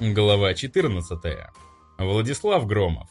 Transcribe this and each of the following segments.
Глава 14. Владислав Громов.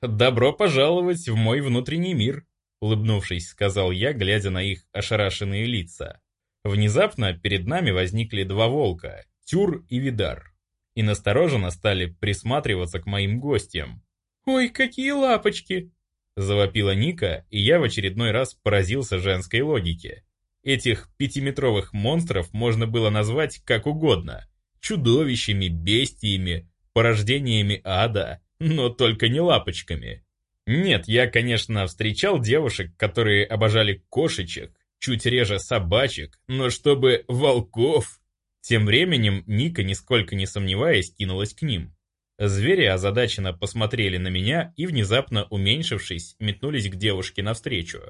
«Добро пожаловать в мой внутренний мир», — улыбнувшись, сказал я, глядя на их ошарашенные лица. Внезапно перед нами возникли два волка, Тюр и Видар, и настороженно стали присматриваться к моим гостям. «Ой, какие лапочки!» — завопила Ника, и я в очередной раз поразился женской логике. Этих пятиметровых монстров можно было назвать как угодно — чудовищами, бестиями, порождениями ада, но только не лапочками. Нет, я, конечно, встречал девушек, которые обожали кошечек, чуть реже собачек, но чтобы волков... Тем временем Ника, нисколько не сомневаясь, кинулась к ним. Звери озадаченно посмотрели на меня и, внезапно уменьшившись, метнулись к девушке навстречу.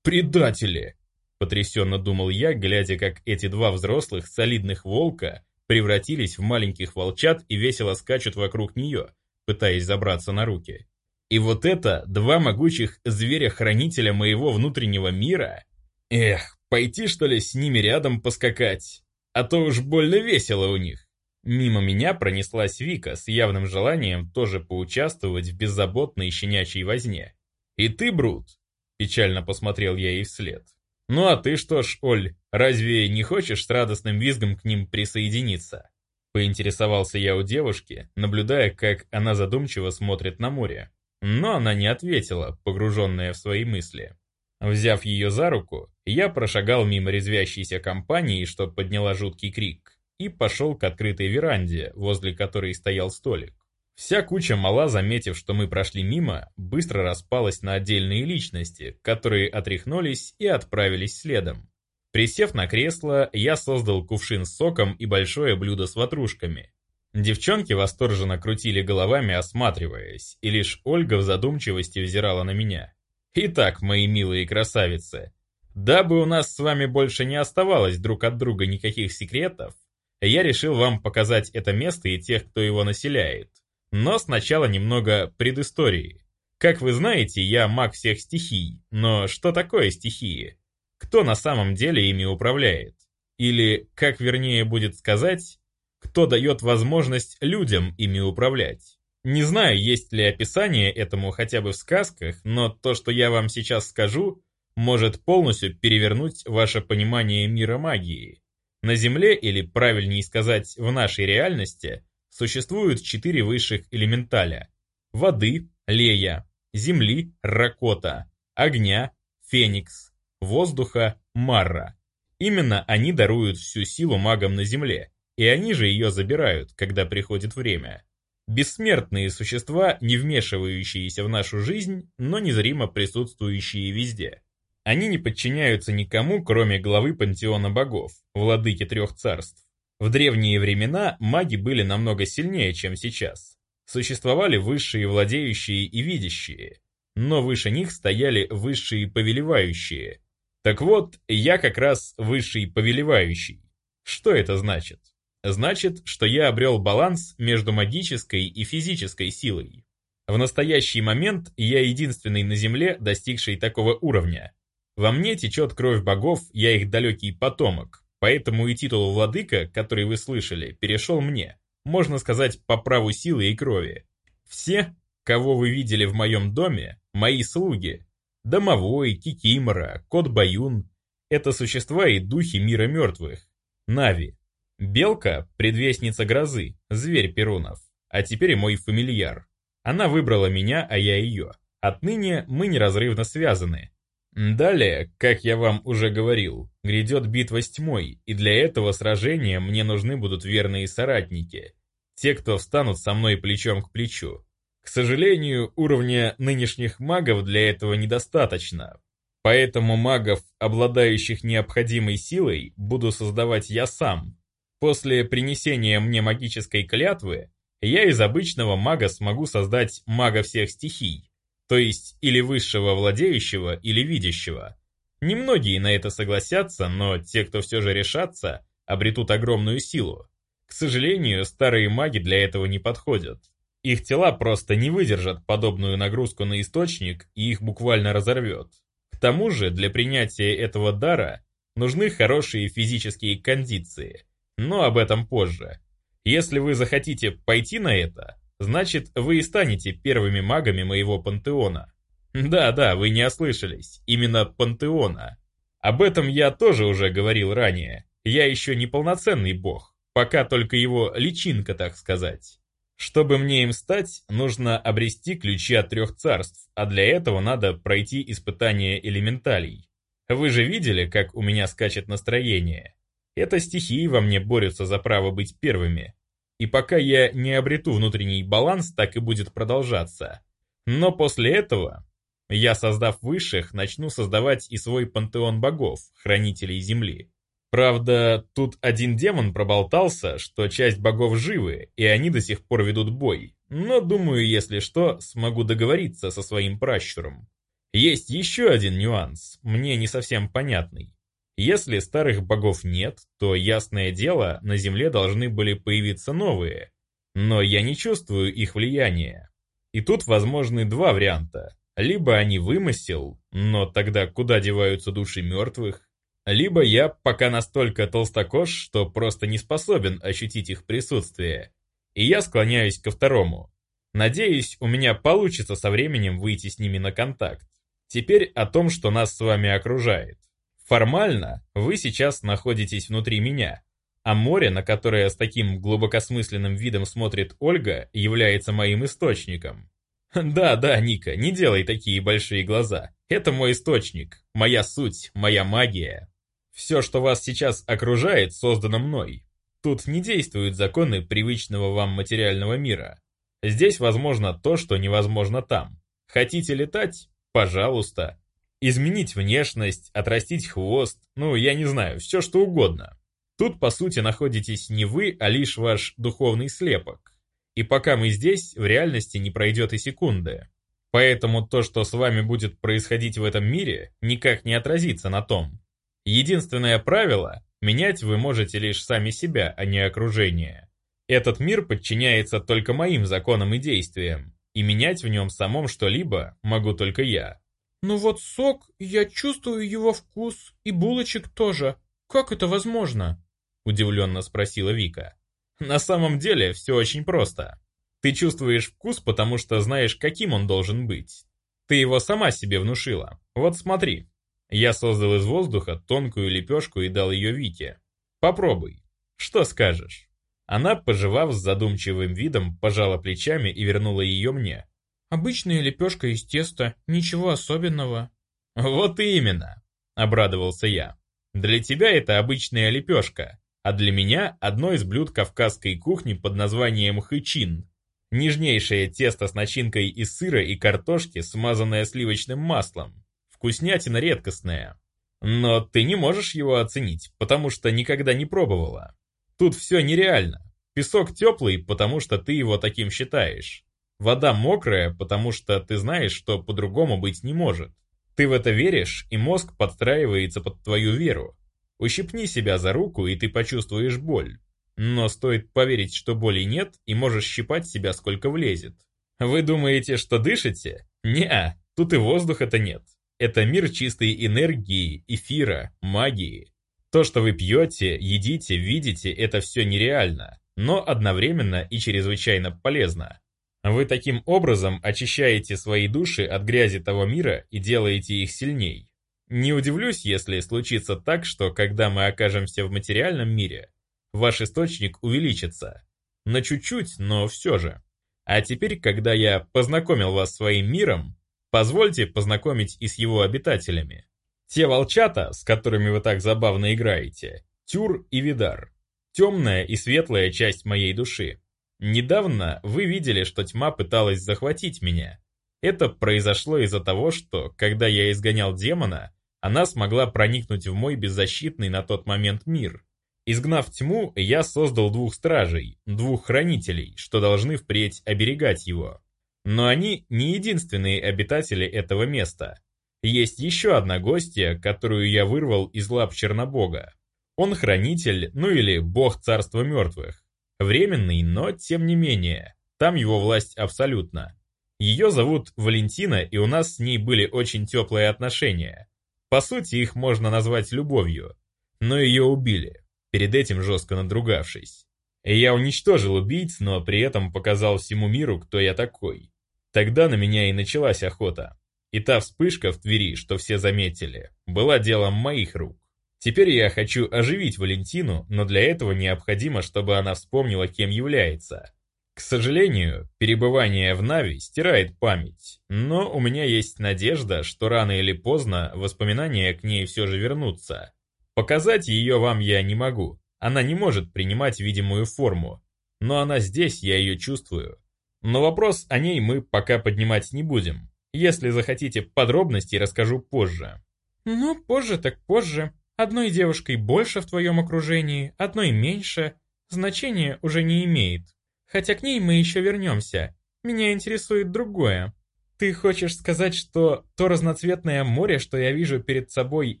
«Предатели!» — потрясенно думал я, глядя, как эти два взрослых солидных волка превратились в маленьких волчат и весело скачут вокруг нее, пытаясь забраться на руки. И вот это два могучих зверя-хранителя моего внутреннего мира? Эх, пойти что ли с ними рядом поскакать? А то уж больно весело у них. Мимо меня пронеслась Вика с явным желанием тоже поучаствовать в беззаботной щенячьей возне. «И ты, Брут?» – печально посмотрел я ей вслед. «Ну а ты что ж, Оль, разве не хочешь с радостным визгом к ним присоединиться?» Поинтересовался я у девушки, наблюдая, как она задумчиво смотрит на море. Но она не ответила, погруженная в свои мысли. Взяв ее за руку, я прошагал мимо резвящейся компании, что подняла жуткий крик, и пошел к открытой веранде, возле которой стоял столик. Вся куча мала, заметив, что мы прошли мимо, быстро распалась на отдельные личности, которые отряхнулись и отправились следом. Присев на кресло, я создал кувшин с соком и большое блюдо с ватрушками. Девчонки восторженно крутили головами, осматриваясь, и лишь Ольга в задумчивости взирала на меня. «Итак, мои милые красавицы, дабы у нас с вами больше не оставалось друг от друга никаких секретов, я решил вам показать это место и тех, кто его населяет. Но сначала немного предыстории. Как вы знаете, я маг всех стихий, но что такое стихии? Кто на самом деле ими управляет? Или, как вернее будет сказать, кто дает возможность людям ими управлять? Не знаю, есть ли описание этому хотя бы в сказках, но то, что я вам сейчас скажу, может полностью перевернуть ваше понимание мира магии. На Земле, или правильнее сказать, в нашей реальности – существуют четыре высших элементаля – воды – Лея, земли – Ракота, огня – Феникс, воздуха – Марра. Именно они даруют всю силу магам на Земле, и они же ее забирают, когда приходит время. Бессмертные существа, не вмешивающиеся в нашу жизнь, но незримо присутствующие везде. Они не подчиняются никому, кроме главы пантеона богов, владыки трех царств. В древние времена маги были намного сильнее, чем сейчас. Существовали высшие владеющие и видящие, но выше них стояли высшие повелевающие. Так вот, я как раз высший повелевающий. Что это значит? Значит, что я обрел баланс между магической и физической силой. В настоящий момент я единственный на Земле, достигший такого уровня. Во мне течет кровь богов, я их далекий потомок. Поэтому и титул владыка, который вы слышали, перешел мне, можно сказать, по праву силы и крови. Все, кого вы видели в моем доме, мои слуги. Домовой, Кикимора, Кот Баюн – это существа и духи мира мертвых. Нави. Белка – предвестница грозы, зверь Перунов, а теперь мой фамильяр. Она выбрала меня, а я ее. Отныне мы неразрывно связаны, Далее, как я вам уже говорил, грядет битва с тьмой, и для этого сражения мне нужны будут верные соратники, те, кто встанут со мной плечом к плечу. К сожалению, уровня нынешних магов для этого недостаточно, поэтому магов, обладающих необходимой силой, буду создавать я сам. После принесения мне магической клятвы, я из обычного мага смогу создать мага всех стихий, то есть или высшего владеющего, или видящего. Немногие на это согласятся, но те, кто все же решатся, обретут огромную силу. К сожалению, старые маги для этого не подходят. Их тела просто не выдержат подобную нагрузку на источник и их буквально разорвет. К тому же, для принятия этого дара нужны хорошие физические кондиции, но об этом позже. Если вы захотите пойти на это, значит, вы и станете первыми магами моего пантеона. Да-да, вы не ослышались, именно пантеона. Об этом я тоже уже говорил ранее. Я еще не полноценный бог, пока только его личинка, так сказать. Чтобы мне им стать, нужно обрести ключи от трех царств, а для этого надо пройти испытание элементалей. Вы же видели, как у меня скачет настроение? Это стихии во мне борются за право быть первыми. И пока я не обрету внутренний баланс, так и будет продолжаться. Но после этого я, создав высших, начну создавать и свой пантеон богов, хранителей земли. Правда, тут один демон проболтался, что часть богов живы, и они до сих пор ведут бой. Но думаю, если что, смогу договориться со своим пращуром. Есть еще один нюанс, мне не совсем понятный. Если старых богов нет, то, ясное дело, на земле должны были появиться новые. Но я не чувствую их влияния. И тут возможны два варианта. Либо они вымысел, но тогда куда деваются души мертвых, либо я пока настолько толстокож, что просто не способен ощутить их присутствие. И я склоняюсь ко второму. Надеюсь, у меня получится со временем выйти с ними на контакт. Теперь о том, что нас с вами окружает. Формально вы сейчас находитесь внутри меня, а море, на которое с таким глубокосмысленным видом смотрит Ольга, является моим источником. Да, да, Ника, не делай такие большие глаза. Это мой источник, моя суть, моя магия, все, что вас сейчас окружает, создано мной. Тут не действуют законы привычного вам материального мира. Здесь возможно то, что невозможно там. Хотите летать? Пожалуйста. Изменить внешность, отрастить хвост, ну, я не знаю, все что угодно. Тут, по сути, находитесь не вы, а лишь ваш духовный слепок. И пока мы здесь, в реальности не пройдет и секунды. Поэтому то, что с вами будет происходить в этом мире, никак не отразится на том, Единственное правило – менять вы можете лишь сами себя, а не окружение. Этот мир подчиняется только моим законам и действиям, и менять в нем самом что-либо могу только я. «Ну вот сок, я чувствую его вкус, и булочек тоже. Как это возможно?» – удивленно спросила Вика. «На самом деле все очень просто. Ты чувствуешь вкус, потому что знаешь, каким он должен быть. Ты его сама себе внушила. Вот смотри, я создал из воздуха тонкую лепешку и дал ее Вике. Попробуй. Что скажешь? Она, пожевав с задумчивым видом, пожала плечами и вернула ее мне. Обычная лепешка из теста, ничего особенного. Вот именно, обрадовался я. Для тебя это обычная лепешка, а для меня одно из блюд кавказской кухни под названием хычин. Нежнейшее тесто с начинкой из сыра и картошки, смазанное сливочным маслом вкуснятина редкостная. Но ты не можешь его оценить, потому что никогда не пробовала. Тут все нереально. Песок теплый, потому что ты его таким считаешь. Вода мокрая, потому что ты знаешь, что по-другому быть не может. Ты в это веришь, и мозг подстраивается под твою веру. Ущипни себя за руку, и ты почувствуешь боль. Но стоит поверить, что боли нет, и можешь щипать себя сколько влезет. Вы думаете, что дышите? Не, тут и воздуха-то нет. Это мир чистой энергии, эфира, магии. То, что вы пьете, едите, видите, это все нереально, но одновременно и чрезвычайно полезно. Вы таким образом очищаете свои души от грязи того мира и делаете их сильней. Не удивлюсь, если случится так, что когда мы окажемся в материальном мире, ваш источник увеличится. На чуть-чуть, но все же. А теперь, когда я познакомил вас с своим миром, Позвольте познакомить и с его обитателями. Те волчата, с которыми вы так забавно играете, Тюр и Видар. Темная и светлая часть моей души. Недавно вы видели, что тьма пыталась захватить меня. Это произошло из-за того, что, когда я изгонял демона, она смогла проникнуть в мой беззащитный на тот момент мир. Изгнав тьму, я создал двух стражей, двух хранителей, что должны впредь оберегать его. Но они не единственные обитатели этого места. Есть еще одна гостья, которую я вырвал из лап Чернобога. Он хранитель, ну или бог царства мертвых. Временный, но тем не менее, там его власть абсолютна. Ее зовут Валентина, и у нас с ней были очень теплые отношения. По сути, их можно назвать любовью. Но ее убили, перед этим жестко надругавшись. Я уничтожил убийц, но при этом показал всему миру, кто я такой. Тогда на меня и началась охота. И та вспышка в Твери, что все заметили, была делом моих рук. Теперь я хочу оживить Валентину, но для этого необходимо, чтобы она вспомнила, кем является. К сожалению, перебывание в Нави стирает память, но у меня есть надежда, что рано или поздно воспоминания к ней все же вернутся. Показать ее вам я не могу, она не может принимать видимую форму, но она здесь, я ее чувствую. Но вопрос о ней мы пока поднимать не будем. Если захотите подробностей, расскажу позже. Ну, позже так позже. Одной девушкой больше в твоем окружении, одной меньше. Значения уже не имеет. Хотя к ней мы еще вернемся. Меня интересует другое. Ты хочешь сказать, что то разноцветное море, что я вижу перед собой,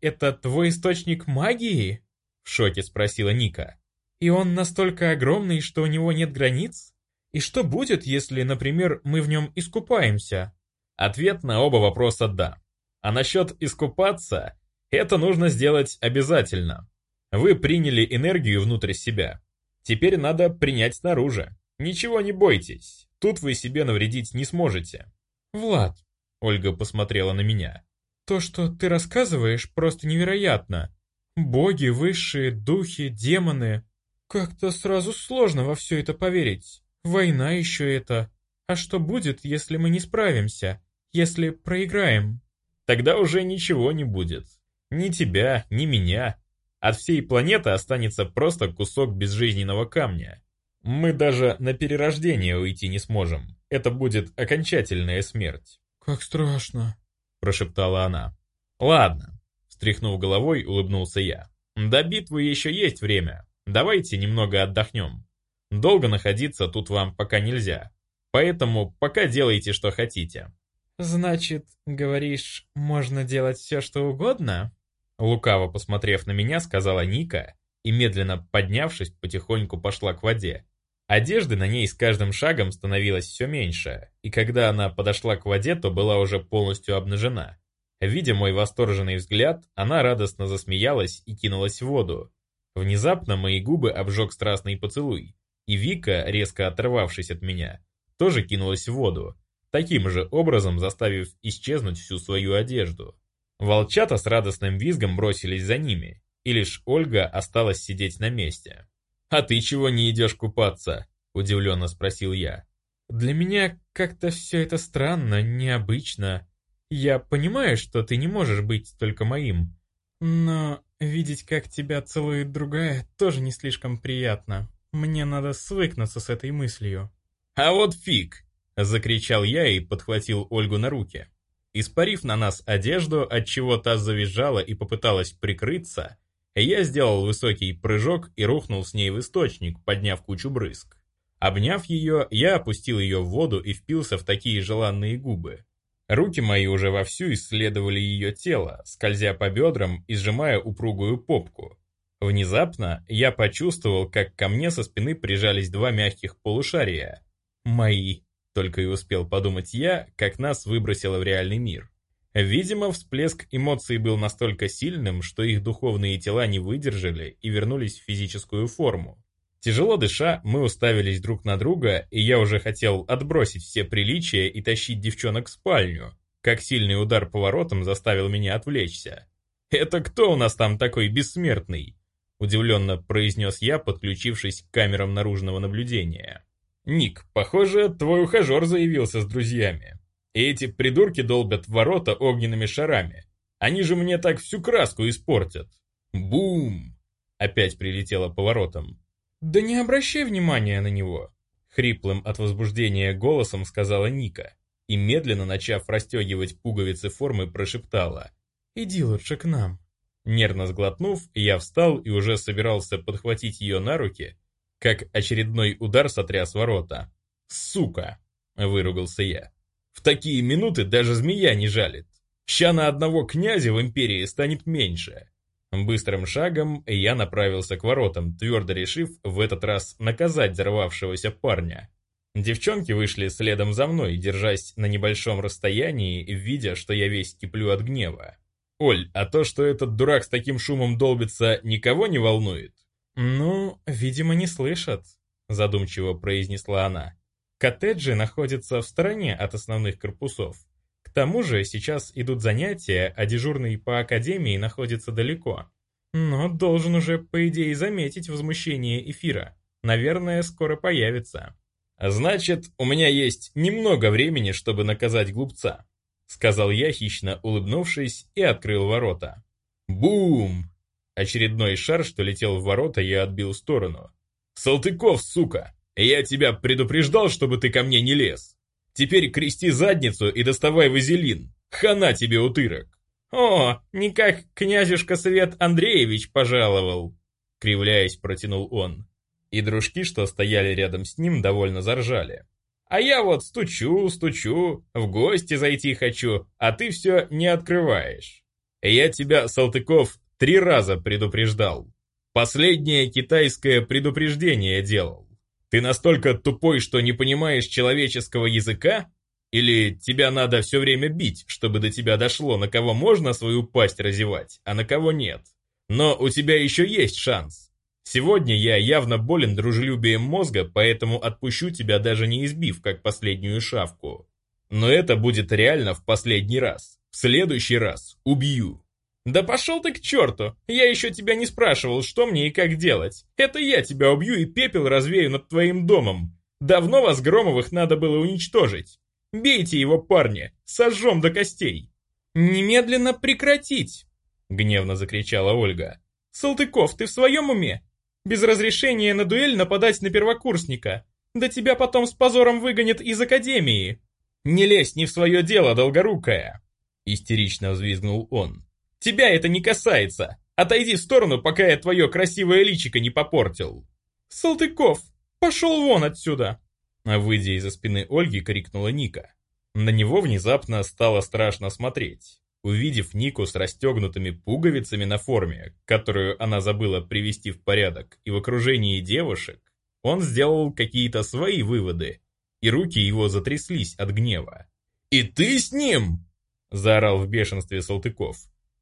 это твой источник магии? В шоке спросила Ника. И он настолько огромный, что у него нет границ? И что будет, если, например, мы в нем искупаемся? Ответ на оба вопроса «да». А насчет искупаться, это нужно сделать обязательно. Вы приняли энергию внутрь себя. Теперь надо принять снаружи. Ничего не бойтесь, тут вы себе навредить не сможете. Влад, Ольга посмотрела на меня. То, что ты рассказываешь, просто невероятно. Боги, высшие, духи, демоны. Как-то сразу сложно во все это поверить. Война еще это. А что будет, если мы не справимся? Если проиграем? Тогда уже ничего не будет. Ни тебя, ни меня. От всей планеты останется просто кусок безжизненного камня. Мы даже на перерождение уйти не сможем. Это будет окончательная смерть. «Как страшно», — прошептала она. «Ладно», — встряхнув головой, улыбнулся я. «До битвы еще есть время. Давайте немного отдохнем. Долго находиться тут вам пока нельзя. Поэтому пока делайте, что хотите». «Значит, говоришь, можно делать все, что угодно?» Лукаво посмотрев на меня, сказала Ника и, медленно поднявшись, потихоньку пошла к воде. Одежды на ней с каждым шагом становилось все меньше, и когда она подошла к воде, то была уже полностью обнажена. Видя мой восторженный взгляд, она радостно засмеялась и кинулась в воду. Внезапно мои губы обжег страстный поцелуй, и Вика, резко оторвавшись от меня, тоже кинулась в воду, таким же образом заставив исчезнуть всю свою одежду. Волчата с радостным визгом бросились за ними, и лишь Ольга осталась сидеть на месте. «А ты чего не идешь купаться?» – удивленно спросил я. «Для меня как-то все это странно, необычно. Я понимаю, что ты не можешь быть только моим, но видеть, как тебя целует другая, тоже не слишком приятно. Мне надо свыкнуться с этой мыслью». «А вот фиг!» – закричал я и подхватил Ольгу на руки. Испарив на нас одежду, от чего та завизжала и попыталась прикрыться, я сделал высокий прыжок и рухнул с ней в источник, подняв кучу брызг. Обняв ее, я опустил ее в воду и впился в такие желанные губы. Руки мои уже вовсю исследовали ее тело, скользя по бедрам и сжимая упругую попку. Внезапно я почувствовал, как ко мне со спины прижались два мягких полушария. Мои только и успел подумать я, как нас выбросило в реальный мир. Видимо, всплеск эмоций был настолько сильным, что их духовные тела не выдержали и вернулись в физическую форму. Тяжело дыша, мы уставились друг на друга, и я уже хотел отбросить все приличия и тащить девчонок в спальню, как сильный удар поворотом заставил меня отвлечься. «Это кто у нас там такой бессмертный?» – удивленно произнес я, подключившись к камерам наружного наблюдения. «Ник, похоже, твой ухажер заявился с друзьями. И эти придурки долбят ворота огненными шарами. Они же мне так всю краску испортят». «Бум!» Опять прилетело поворотом. «Да не обращай внимания на него!» Хриплым от возбуждения голосом сказала Ника и, медленно начав расстегивать пуговицы формы, прошептала. «Иди лучше к нам». Нервно сглотнув, я встал и уже собирался подхватить ее на руки, как очередной удар сотряс ворота. «Сука!» — выругался я. «В такие минуты даже змея не жалит. Ща на одного князя в империи станет меньше». Быстрым шагом я направился к воротам, твердо решив в этот раз наказать взорвавшегося парня. Девчонки вышли следом за мной, держась на небольшом расстоянии, видя, что я весь киплю от гнева. «Оль, а то, что этот дурак с таким шумом долбится, никого не волнует?» «Ну, видимо, не слышат», задумчиво произнесла она. Коттеджи находятся в стороне от основных корпусов. К тому же сейчас идут занятия, а дежурный по академии находится далеко. Но должен уже, по идее, заметить возмущение эфира. Наверное, скоро появится. «Значит, у меня есть немного времени, чтобы наказать глупца», сказал я, хищно улыбнувшись, и открыл ворота. Бум! Очередной шар, что летел в ворота, я отбил в сторону. «Салтыков, сука! Я тебя предупреждал, чтобы ты ко мне не лез! Теперь крести задницу и доставай вазелин! Хана тебе, утырок!» «О, никак князюшка Свет Андреевич пожаловал!» Кривляясь, протянул он. И дружки, что стояли рядом с ним, довольно заржали. «А я вот стучу, стучу, в гости зайти хочу, а ты все не открываешь. Я тебя, Салтыков, три раза предупреждал. Последнее китайское предупреждение делал. Ты настолько тупой, что не понимаешь человеческого языка? Или тебя надо все время бить, чтобы до тебя дошло, на кого можно свою пасть разевать, а на кого нет? Но у тебя еще есть шанс. Сегодня я явно болен дружелюбием мозга, поэтому отпущу тебя даже не избив, как последнюю шавку. Но это будет реально в последний раз. В следующий раз убью. Да пошел ты к черту! Я еще тебя не спрашивал, что мне и как делать. Это я тебя убью и пепел развею над твоим домом. Давно вас, Громовых, надо было уничтожить. Бейте его, парни, сожжем до костей!» «Немедленно прекратить!» — гневно закричала Ольга. «Салтыков, ты в своем уме? Без разрешения на дуэль нападать на первокурсника. Да тебя потом с позором выгонят из академии!» «Не лезь не в свое дело, долгорукая!» — истерично взвизгнул он. «Тебя это не касается! Отойди в сторону, пока я твое красивое личико не попортил!» «Салтыков, пошел вон отсюда!» А выйдя из-за спины Ольги, крикнула Ника. На него внезапно стало страшно смотреть. Увидев Нику с расстегнутыми пуговицами на форме, которую она забыла привести в порядок, и в окружении девушек, он сделал какие-то свои выводы, и руки его затряслись от гнева. «И ты с ним?» – заорал в бешенстве Салтыков.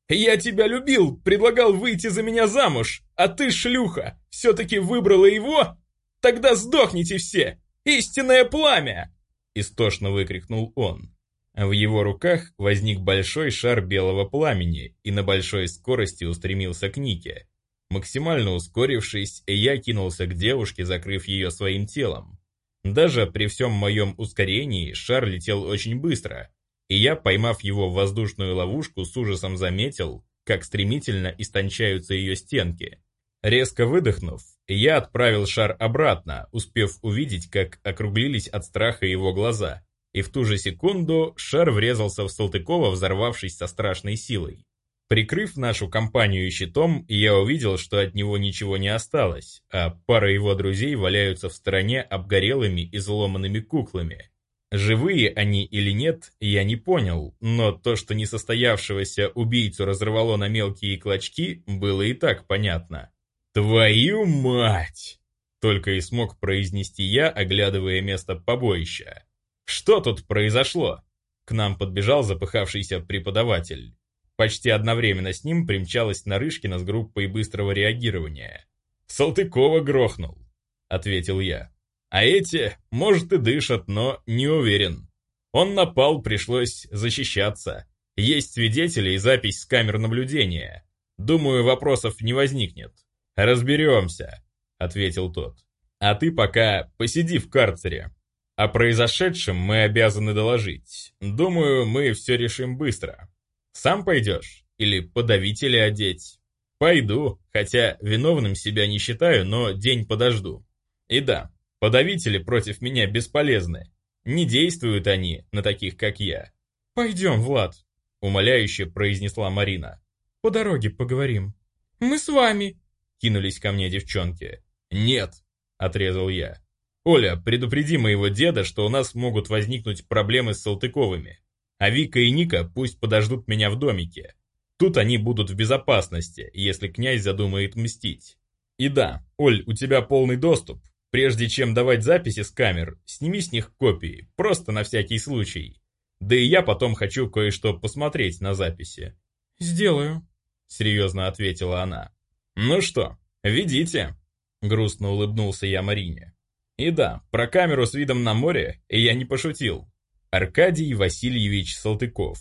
«Я тебя любил, предлагал выйти за меня замуж, а ты, шлюха, все-таки выбрала его? Тогда сдохните все! Истинное пламя!» Истошно выкрикнул он. В его руках возник большой шар белого пламени и на большой скорости устремился к Нике. Максимально ускорившись, я кинулся к девушке, закрыв ее своим телом. Даже при всем моем ускорении шар летел очень быстро, и я, поймав его в воздушную ловушку, с ужасом заметил, как стремительно истончаются ее стенки. Резко выдохнув, я отправил шар обратно, успев увидеть, как округлились от страха его глаза, и в ту же секунду шар врезался в Салтыкова, взорвавшись со страшной силой. Прикрыв нашу компанию щитом, я увидел, что от него ничего не осталось, а пара его друзей валяются в стороне обгорелыми и сломанными куклами. Живые они или нет, я не понял, но то, что несостоявшегося убийцу разорвало на мелкие клочки, было и так понятно. «Твою мать!» Только и смог произнести я, оглядывая место побоища. «Что тут произошло?» К нам подбежал запыхавшийся преподаватель. Почти одновременно с ним примчалась Нарышкина с группой быстрого реагирования. «Салтыкова грохнул», — ответил я. «А эти, может, и дышат, но не уверен. Он напал, пришлось защищаться. Есть свидетели и запись с камер наблюдения. Думаю, вопросов не возникнет». «Разберемся», — ответил тот. «А ты пока посиди в карцере. О произошедшем мы обязаны доложить. Думаю, мы все решим быстро. Сам пойдешь? Или подавители одеть?» «Пойду, хотя виновным себя не считаю, но день подожду. И да, подавители против меня бесполезны. Не действуют они на таких, как я». «Пойдем, Влад», — умоляюще произнесла Марина. «По дороге поговорим». «Мы с вами», Кинулись ко мне девчонки. «Нет!» – отрезал я. «Оля, предупреди моего деда, что у нас могут возникнуть проблемы с Салтыковыми. А Вика и Ника пусть подождут меня в домике. Тут они будут в безопасности, если князь задумает мстить. И да, Оль, у тебя полный доступ. Прежде чем давать записи с камер, сними с них копии, просто на всякий случай. Да и я потом хочу кое-что посмотреть на записи». «Сделаю», — серьезно ответила она. «Ну что, ведите!» Грустно улыбнулся я Марине. И да, про камеру с видом на море я не пошутил. Аркадий Васильевич Салтыков.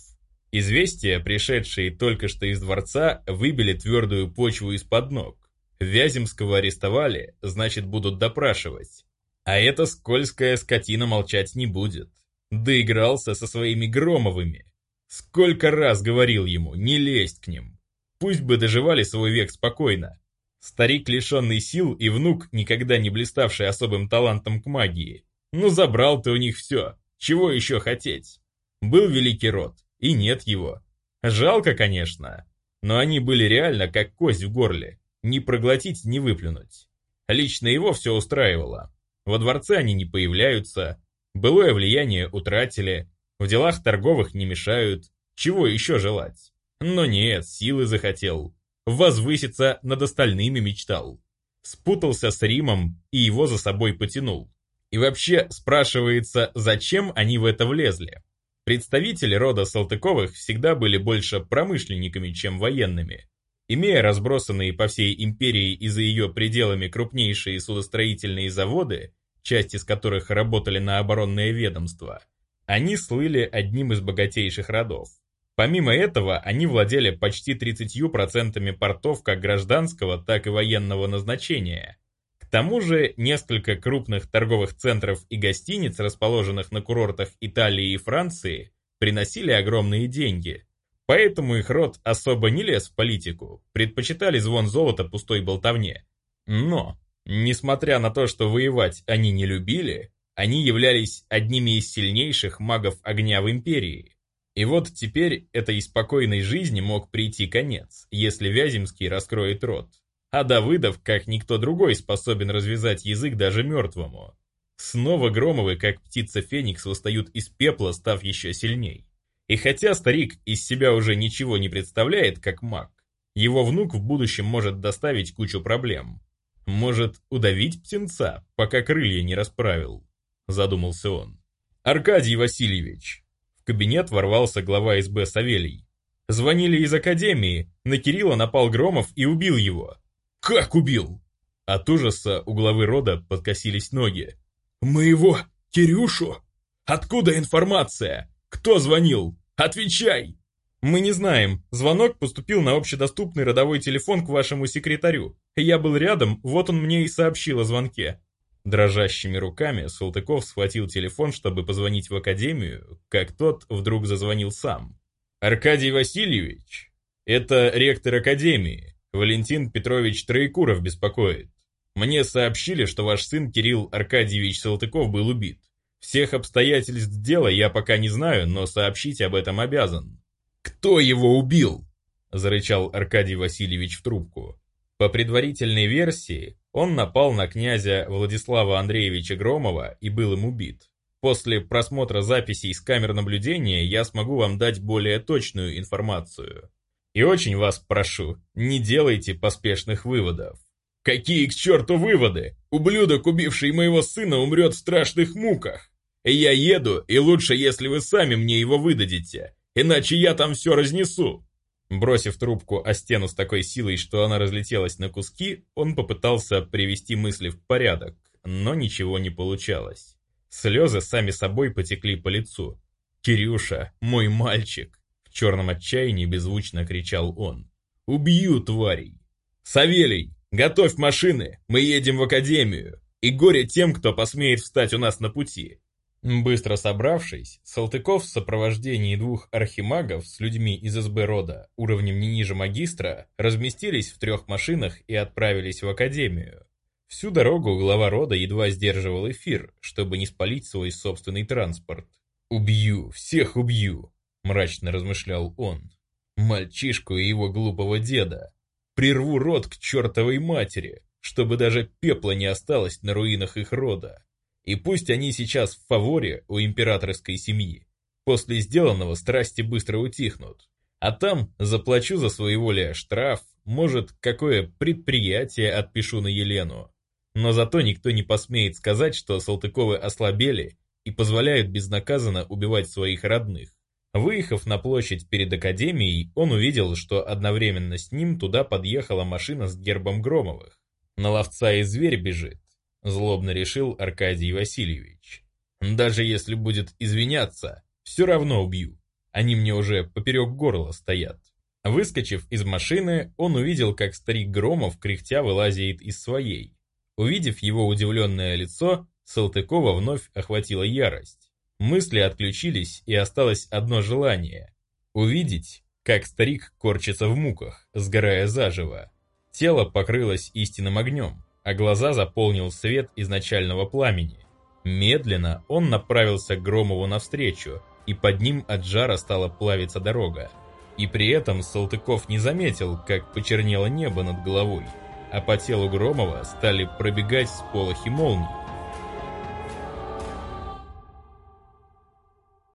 Известия, пришедшие только что из дворца, выбили твердую почву из-под ног. Вяземского арестовали, значит, будут допрашивать. А эта скользкая скотина молчать не будет. Доигрался со своими Громовыми. Сколько раз говорил ему, не лезть к ним. Пусть бы доживали свой век спокойно. Старик, лишенный сил, и внук, никогда не блиставший особым талантом к магии. Ну забрал ты у них все. Чего еще хотеть? Был великий род, и нет его. Жалко, конечно, но они были реально как кость в горле. Не проглотить, не выплюнуть. Лично его все устраивало. Во дворце они не появляются, былое влияние утратили, в делах торговых не мешают, чего еще желать? Но нет, силы захотел, возвыситься над остальными мечтал. Спутался с Римом и его за собой потянул. И вообще спрашивается, зачем они в это влезли? Представители рода Салтыковых всегда были больше промышленниками, чем военными. Имея разбросанные по всей империи и за ее пределами крупнейшие судостроительные заводы, часть из которых работали на оборонное ведомство, они слыли одним из богатейших родов. Помимо этого, они владели почти 30% портов как гражданского, так и военного назначения. К тому же, несколько крупных торговых центров и гостиниц, расположенных на курортах Италии и Франции, приносили огромные деньги – Поэтому их род особо не лез в политику, предпочитали звон золота пустой болтовне. Но, несмотря на то, что воевать они не любили, они являлись одними из сильнейших магов огня в империи. И вот теперь этой спокойной жизни мог прийти конец, если Вяземский раскроет рот. А Давыдов, как никто другой, способен развязать язык даже мертвому. Снова Громовы, как птица Феникс, восстают из пепла, став еще сильней. И хотя старик из себя уже ничего не представляет, как маг, его внук в будущем может доставить кучу проблем. Может, удавить птенца, пока крылья не расправил, задумался он. Аркадий Васильевич. В кабинет ворвался глава СБ Савелий. Звонили из академии, на Кирилла напал Громов и убил его. Как убил? От ужаса у главы рода подкосились ноги. «Моего Кирюшу? Откуда информация? Кто звонил? Отвечай!» «Мы не знаем. Звонок поступил на общедоступный родовой телефон к вашему секретарю. Я был рядом, вот он мне и сообщил о звонке». Дрожащими руками Салтыков схватил телефон, чтобы позвонить в академию, как тот вдруг зазвонил сам. «Аркадий Васильевич, это ректор академии. Валентин Петрович Троекуров беспокоит. Мне сообщили, что ваш сын Кирилл Аркадьевич Салтыков был убит. Всех обстоятельств дела я пока не знаю, но сообщить об этом обязан. «Кто его убил?» – зарычал Аркадий Васильевич в трубку. По предварительной версии, он напал на князя Владислава Андреевича Громова и был им убит. После просмотра записей с камер наблюдения я смогу вам дать более точную информацию. И очень вас прошу, не делайте поспешных выводов. Какие к черту выводы? Ублюдок, убивший моего сына, умрет в страшных муках. Я еду, и лучше, если вы сами мне его выдадите, иначе я там все разнесу». Бросив трубку о стену с такой силой, что она разлетелась на куски, он попытался привести мысли в порядок, но ничего не получалось. Слезы сами собой потекли по лицу. «Кирюша, мой мальчик!» В черном отчаянии беззвучно кричал он. «Убью тварей!» «Савелий, готовь машины, мы едем в академию, и горе тем, кто посмеет встать у нас на пути. Быстро собравшись, Салтыков в сопровождении двух архимагов с людьми из СБ рода уровнем не ниже магистра разместились в трех машинах и отправились в академию. Всю дорогу глава рода едва сдерживал эфир, чтобы не спалить свой собственный транспорт. «Убью, всех убью!» – мрачно размышлял он. «Мальчишку и его глупого деда! Прерву рот к чертовой матери, чтобы даже пепла не осталось на руинах их рода!» И пусть они сейчас в фаворе у императорской семьи, после сделанного страсти быстро утихнут. А там заплачу за своеволие штраф, может, какое предприятие отпишу на Елену. Но зато никто не посмеет сказать, что Салтыковы ослабели и позволяют безнаказанно убивать своих родных. Выехав на площадь перед Академией, он увидел, что одновременно с ним туда подъехала машина с гербом Громовых. На ловца и зверь бежит. Злобно решил Аркадий Васильевич. Даже если будет извиняться, все равно убью. Они мне уже поперек горла стоят. Выскочив из машины, он увидел, как старик Громов кряхтя вылазит из своей. Увидев его удивленное лицо, Салтыкова вновь охватила ярость. Мысли отключились, и осталось одно желание — увидеть, как старик корчится в муках, сгорая заживо. Тело покрылось истинным огнем, а глаза заполнил свет изначального пламени. Медленно он направился к Громову навстречу, и под ним от жара стала плавиться дорога. И при этом Салтыков не заметил, как почернело небо над головой, а по телу Громова стали пробегать сполохи молний,